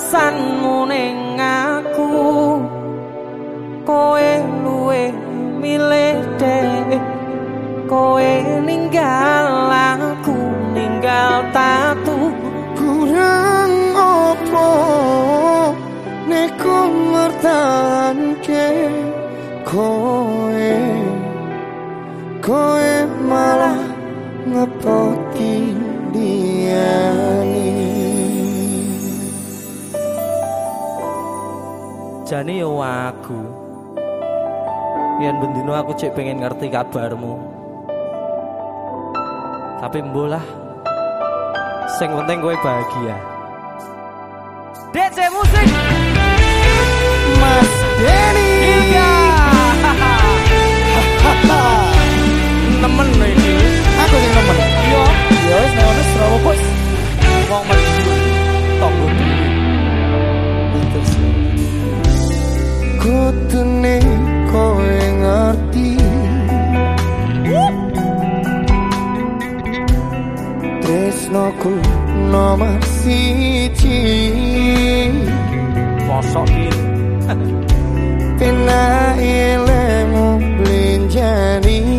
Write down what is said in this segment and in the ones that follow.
alasanmu ning aku. Koe luwe milih dek koe ninggal aku ninggal tatu. Kurang opo nek ngertan ke koe koe malah ngepotin jane yo aku. Yen bendino aku cek pengen ngerti kabarmu. Tapi mbolah sing penting gue bahagia. DC Musik tresnoku nomor siji Kosok ini Pena ilemu linjani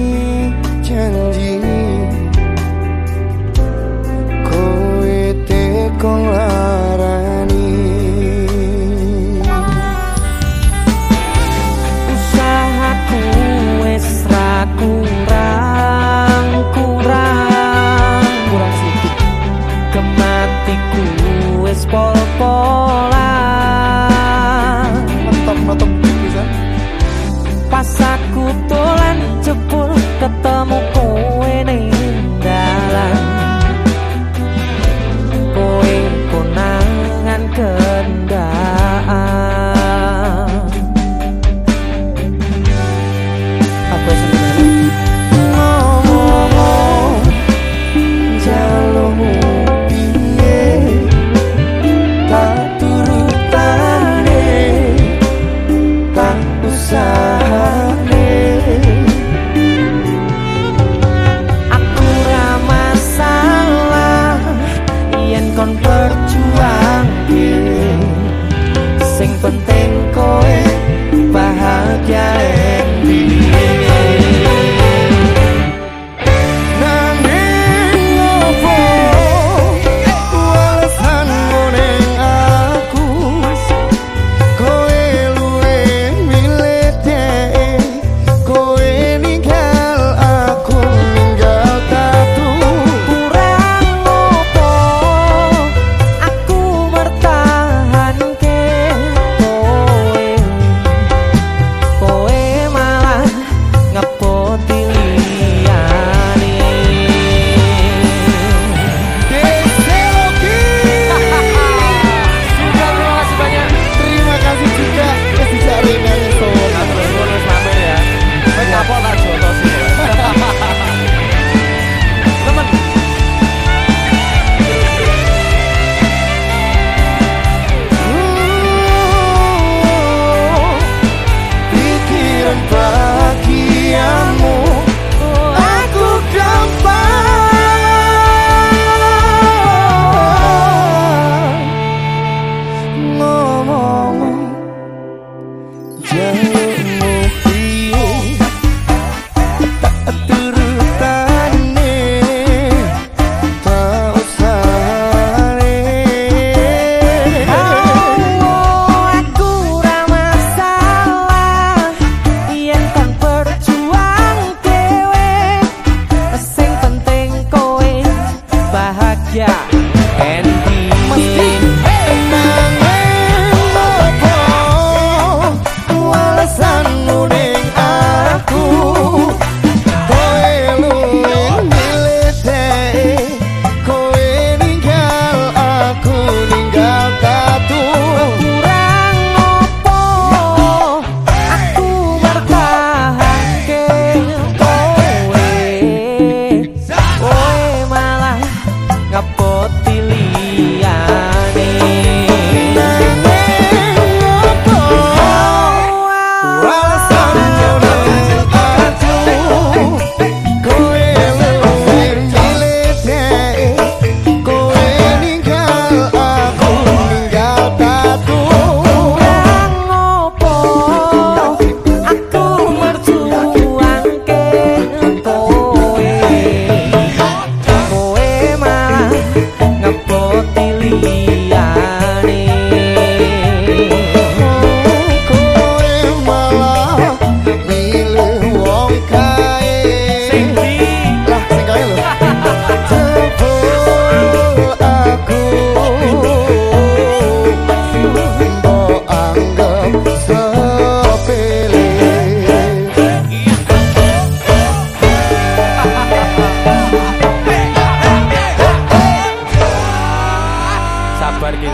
Yeah.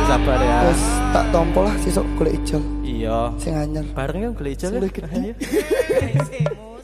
sabar ya. Terus tak tompol lah sesuk golek ijol. Iya. Sing anyar. Bareng kan golek ijol. Ya. Sudah gede.